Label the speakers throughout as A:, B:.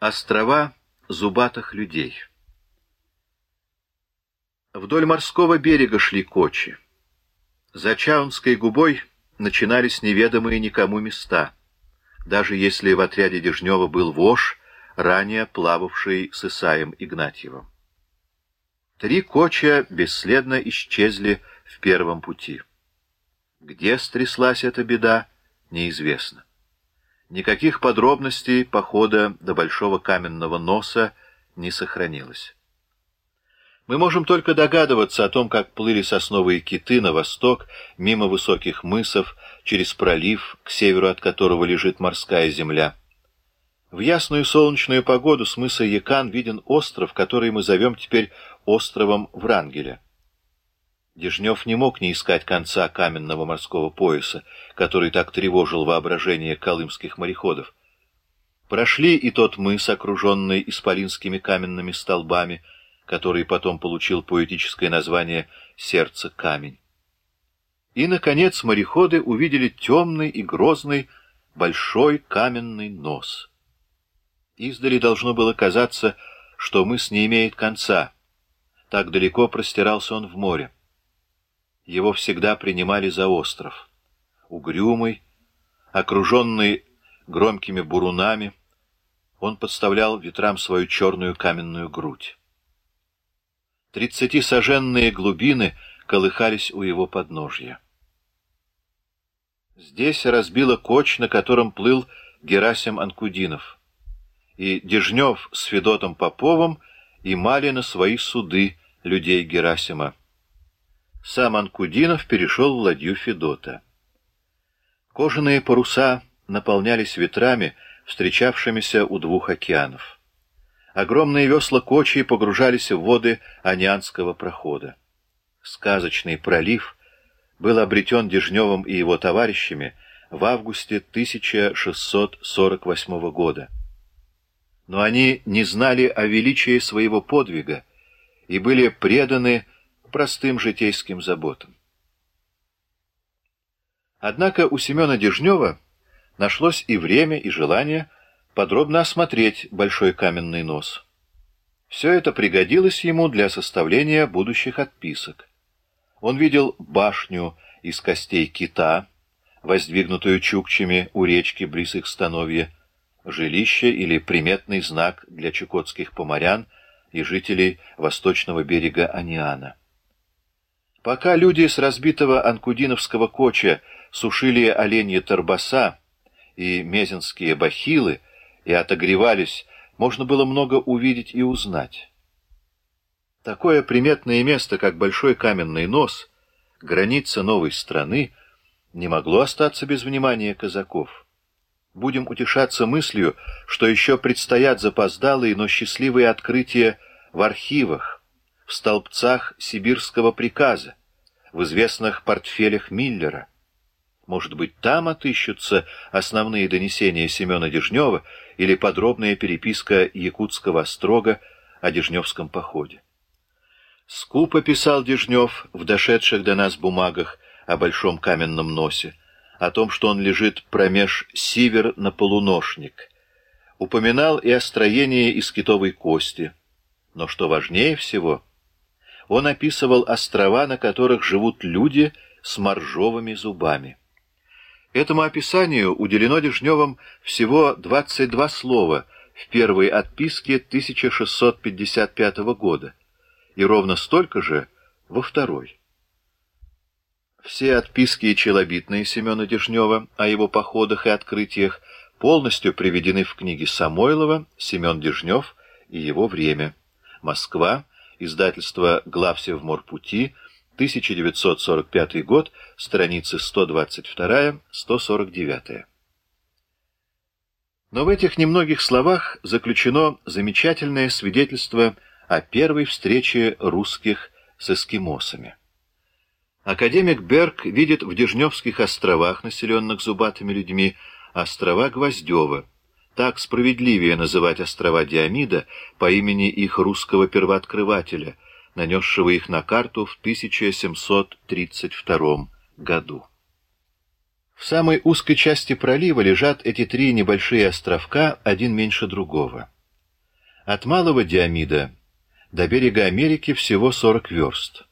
A: Острова зубатых людей Вдоль морского берега шли кочи. За Чаунской губой начинались неведомые никому места, даже если в отряде Дежнева был вож, ранее плававший с Исаем Игнатьевым. Три коча бесследно исчезли в первом пути. Где стряслась эта беда, неизвестно. Никаких подробностей похода до Большого Каменного Носа не сохранилось. Мы можем только догадываться о том, как плыли сосновые киты на восток, мимо высоких мысов, через пролив, к северу от которого лежит морская земля. В ясную солнечную погоду с мыса Якан виден остров, который мы зовем теперь островом Врангеля. Дежнев не мог не искать конца каменного морского пояса, который так тревожил воображение колымских мореходов. Прошли и тот мыс, окруженный исполинскими каменными столбами, который потом получил поэтическое название «Сердце камень». И, наконец, мореходы увидели темный и грозный большой каменный нос. Издали должно было казаться, что мыс не имеет конца. Так далеко простирался он в море его всегда принимали за остров. Угрюмый, окруженный громкими бурунами, он подставлял ветрам свою черную каменную грудь. Тридцатисоженные глубины колыхались у его подножья. Здесь разбило коч, на котором плыл Герасим Анкудинов, и Дежнев с Федотом Поповым имали на свои суды людей Герасима. Сам Анкудинов перешел в ладью Федота. Кожаные паруса наполнялись ветрами, встречавшимися у двух океанов. Огромные весла кочи погружались в воды Анианского прохода. Сказочный пролив был обретен Дежневым и его товарищами в августе 1648 года. Но они не знали о величии своего подвига и были преданы простым житейским заботам. Однако у Семена Дежнева нашлось и время, и желание подробно осмотреть большой каменный нос. Все это пригодилось ему для составления будущих отписок. Он видел башню из костей кита, воздвигнутую чукчами у речки близ их становья, жилище или приметный знак для чукотских поморян и жителей восточного берега Аниана. Пока люди с разбитого анкудиновского коча сушили оленьи торбаса и мезенские бахилы и отогревались, можно было много увидеть и узнать. Такое приметное место, как Большой Каменный Нос, граница новой страны, не могло остаться без внимания казаков. Будем утешаться мыслью, что еще предстоят запоздалые, но счастливые открытия в архивах, в столбцах сибирского приказа, в известных портфелях Миллера. Может быть, там отыщутся основные донесения Семена Дежнева или подробная переписка якутского острога о Дежневском походе. Скупо писал Дежнев в дошедших до нас бумагах о большом каменном носе, о том, что он лежит промеж сивер на полуношник. Упоминал и о строении из китовой кости. Но что важнее всего — он описывал острова, на которых живут люди с моржовыми зубами. Этому описанию уделено Дежневым всего 22 слова в первой отписке 1655 года и ровно столько же во второй. Все отписки челобитные Семена Дежнева о его походах и открытиях полностью приведены в книге Самойлова «Семен Дежнев и его время». Москва, Издательство «Главсев морпути», 1945 год, страницы 122-149. Но в этих немногих словах заключено замечательное свидетельство о первой встрече русских с эскимосами. Академик Берг видит в Дежневских островах, населенных зубатыми людьми, острова Гвоздева, так справедливее называть острова Диамида по имени их русского первооткрывателя, нанесшего их на карту в 1732 году. В самой узкой части пролива лежат эти три небольшие островка, один меньше другого. От Малого Диамида до берега Америки всего 40 верст.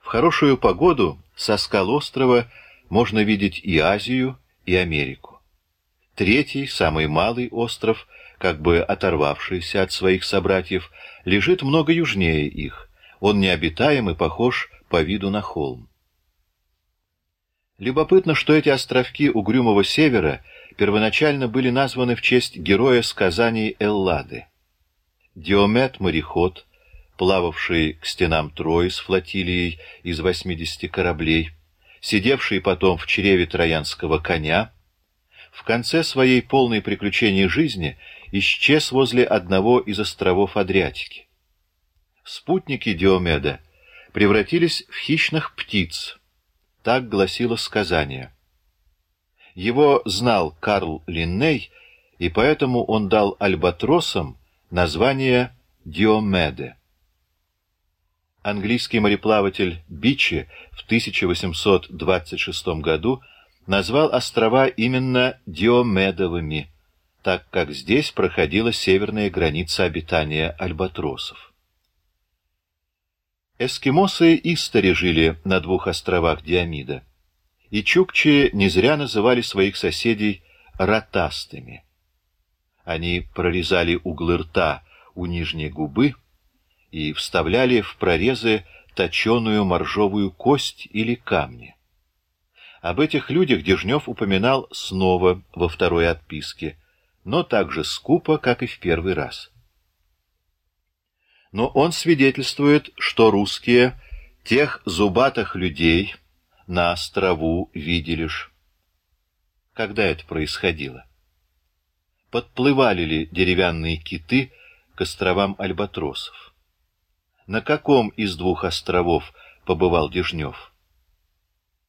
A: В хорошую погоду со скал острова можно видеть и Азию, и Америку. Третий, самый малый остров, как бы оторвавшийся от своих собратьев, лежит много южнее их. Он необитаем и похож по виду на холм. Любопытно, что эти островки угрюмого севера первоначально были названы в честь героя сказаний Эллады. Диомет — мореход, плававший к стенам Трои с флотилией из 80 кораблей, сидевший потом в чреве троянского коня, в конце своей полной приключений жизни исчез возле одного из островов Адриатики. Спутники Диомеда превратились в хищных птиц, так гласило сказание. Его знал Карл Линней, и поэтому он дал альбатросам название Диомеде. Английский мореплаватель Бичи в 1826 году назвал острова именно Диомедовыми, так как здесь проходила северная граница обитания альбатросов. Эскимосы истори жили на двух островах Диамида, и чукчи не зря называли своих соседей ротастыми. Они прорезали углы рта у нижней губы и вставляли в прорезы точеную моржовую кость или камни. Об этих людях Дежнев упоминал снова во второй отписке, но так же скупо, как и в первый раз но он свидетельствует, что русские тех зубатых людей на острову видели ж. Когда это происходило? Подплывали ли деревянные киты к островам Альбатросов? На каком из двух островов побывал Дежнев?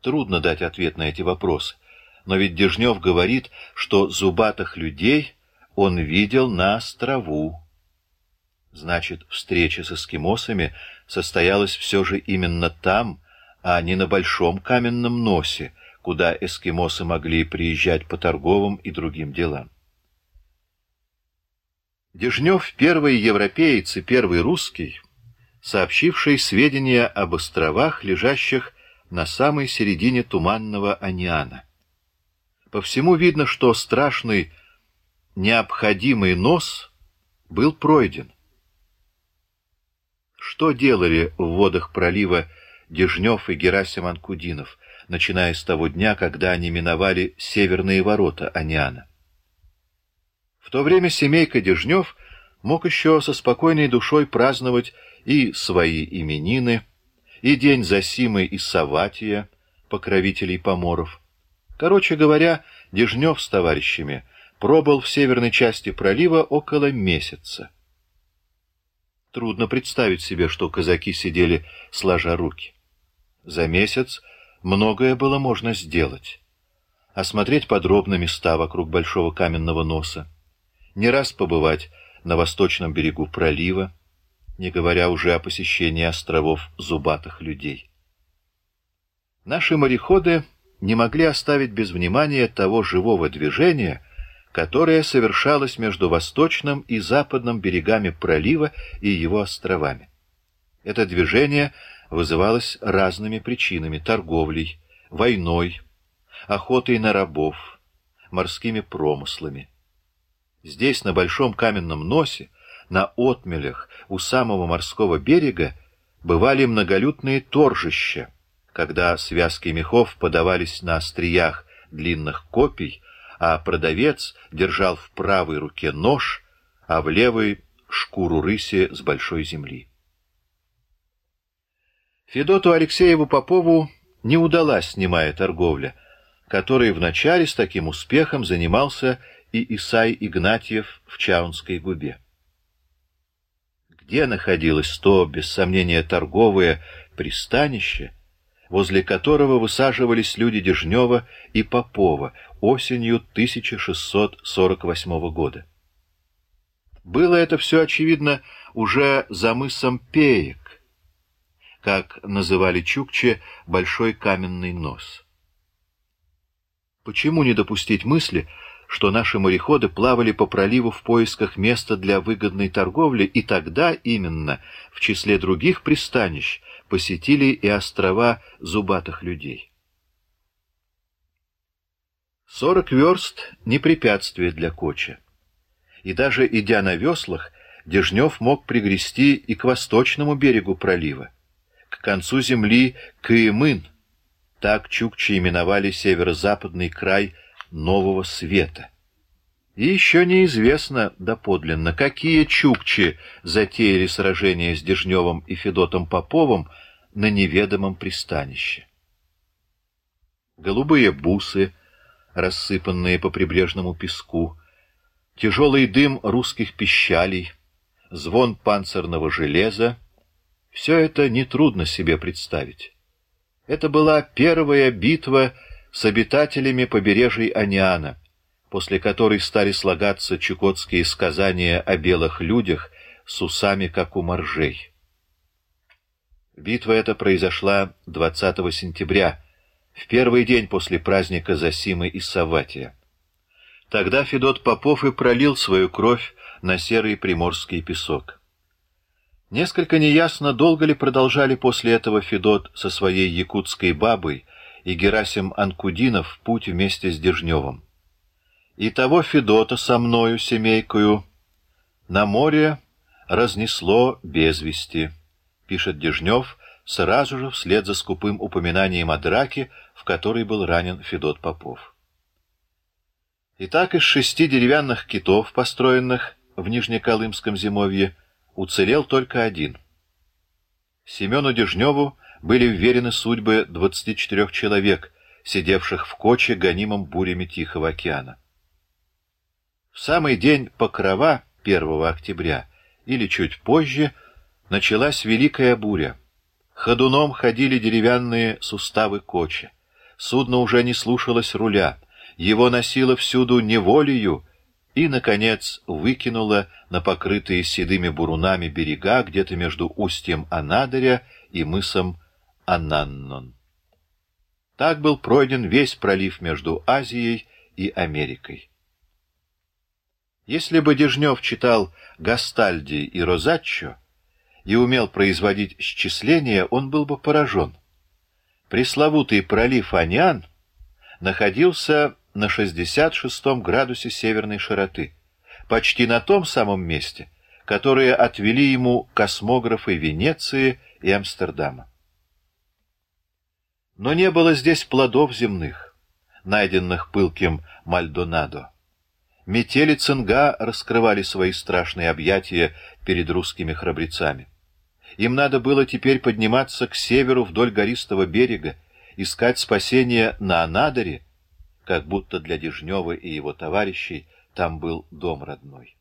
A: Трудно дать ответ на эти вопросы, но ведь Дежнев говорит, что зубатых людей он видел на острову. Значит, встреча с эскимосами состоялась все же именно там, а не на большом каменном носе, куда эскимосы могли приезжать по торговым и другим делам. Дежнев — первый европеец и первый русский, сообщивший сведения об островах, лежащих на самой середине туманного Аниана. По всему видно, что страшный необходимый нос был пройден. Что делали в водах пролива Дежнев и Герасим Анкудинов, начиная с того дня, когда они миновали северные ворота Аниана? В то время семейка Дежнев мог еще со спокойной душой праздновать и свои именины, и день Засимы и Саватия, покровителей поморов. Короче говоря, Дежнев с товарищами пробыл в северной части пролива около месяца. Трудно представить себе, что казаки сидели сложа руки. За месяц многое было можно сделать. Осмотреть подробно места вокруг большого каменного носа, не раз побывать на восточном берегу пролива, не говоря уже о посещении островов зубатых людей. Наши мореходы не могли оставить без внимания того живого движения, которое совершалось между восточным и западным берегами пролива и его островами. Это движение вызывалось разными причинами — торговлей, войной, охотой на рабов, морскими промыслами. Здесь, на большом каменном носе, на отмелях у самого морского берега, бывали многолюдные торжища, когда связки мехов подавались на остриях длинных копий, а продавец держал в правой руке нож, а в левой — шкуру рыси с большой земли. Федоту Алексееву Попову не удалась снимая торговля, которой вначале с таким успехом занимался и Исай Игнатьев в Чаунской губе. Где находилось то, без сомнения, торговое пристанище, возле которого высаживались люди Дежнева и Попова осенью 1648 года. Было это все, очевидно, уже за мысом Пеек, как называли Чукче большой каменный нос. Почему не допустить мысли, что наши мореходы плавали по проливу в поисках места для выгодной торговли, и тогда именно, в числе других пристанищ, посетили и острова зубатых людей. Сорок верст — не препятствие для коча. И даже идя на веслах, Дежнев мог пригрести и к восточному берегу пролива, к концу земли Каимын. Так чукчи именовали северо-западный край Нового Света. И еще неизвестно доподлинно, какие чукчи затеяли сражение с Дежневым и Федотом Поповым на неведомом пристанище. Голубые бусы, рассыпанные по прибрежному песку, тяжелый дым русских пищалей — звон панцирного железа — все это нетрудно себе представить. Это была первая битва с обитателями побережий Аниана, после которой стали слагаться чукотские сказания о белых людях с усами, как у моржей. Битва эта произошла 20 сентября, в первый день после праздника Засимы и Саватия. Тогда Федот Попов и пролил свою кровь на серый приморский песок. Несколько неясно, долго ли продолжали после этого Федот со своей якутской бабой и Герасим Анкудинов путь вместе с Дежневым. И того Федота со мною, семейкою, на море разнесло без вести, пишет Дежнев сразу же вслед за скупым упоминанием о драке, в которой был ранен Федот Попов. Итак, из шести деревянных китов, построенных в Нижнеколымском зимовье, уцелел только один. Семену Дежневу были вверены судьбы 24 человек, сидевших в коче, гонимом бурями Тихого океана. В самый день Покрова, 1 октября, или чуть позже, началась великая буря. Ходуном ходили деревянные суставы кочи. Судно уже не слушалось руля, его носило всюду неволею, и, наконец, выкинула на покрытые седыми бурунами берега где-то между устьем Анадыря и мысом Ананнон. Так был пройден весь пролив между Азией и Америкой. Если бы Дежнев читал Гастальди и Розаччо и умел производить счисления, он был бы поражен. Пресловутый пролив Анян находился на 66 градусе северной широты, почти на том самом месте, которое отвели ему космографы Венеции и Амстердама. Но не было здесь плодов земных, найденных пылким Мальдонадо. Метели цинга раскрывали свои страшные объятия перед русскими храбрецами. Им надо было теперь подниматься к северу вдоль гористого берега, искать спасения на Анадыре, как будто для Дежнева и его товарищей там был дом родной.